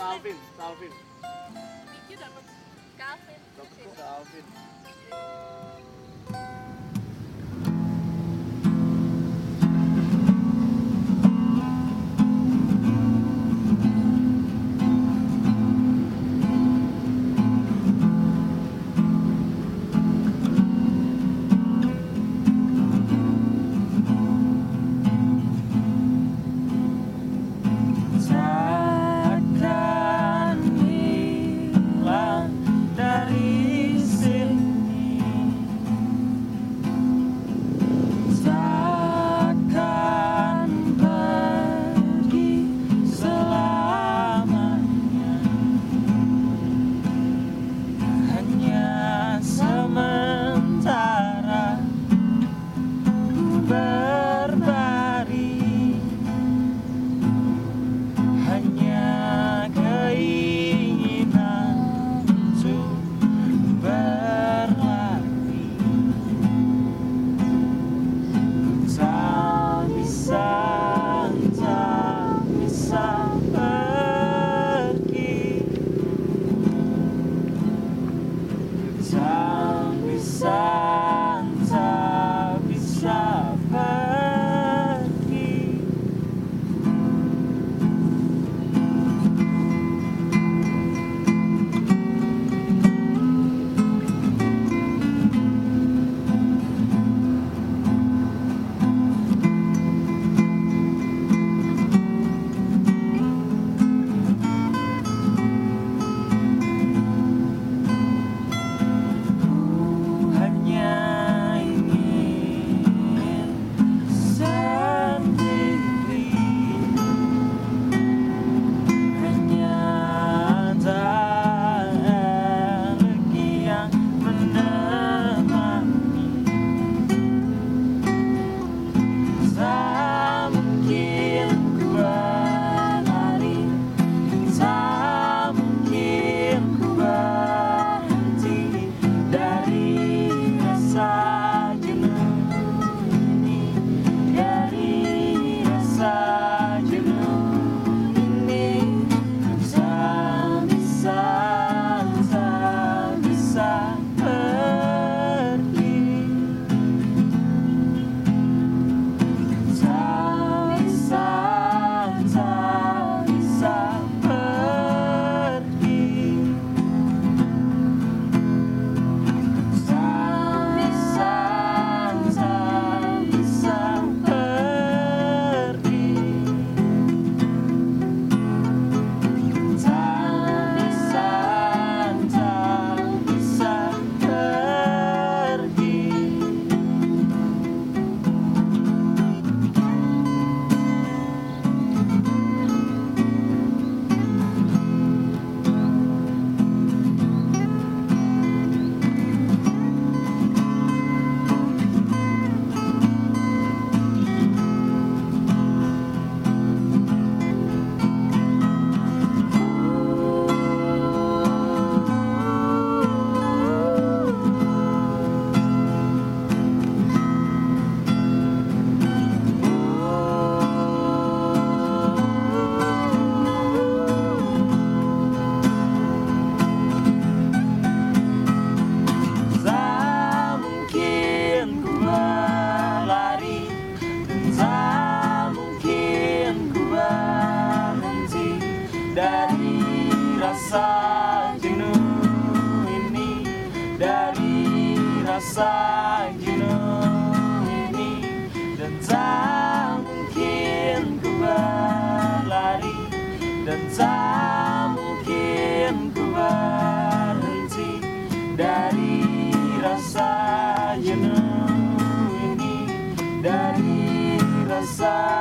Alvin, ke Alvin. Miki dapat Calvin. Dapat kok mungkin ku berlari dan tak mungkin ku berhenti dari rasa jenuh ini dari rasa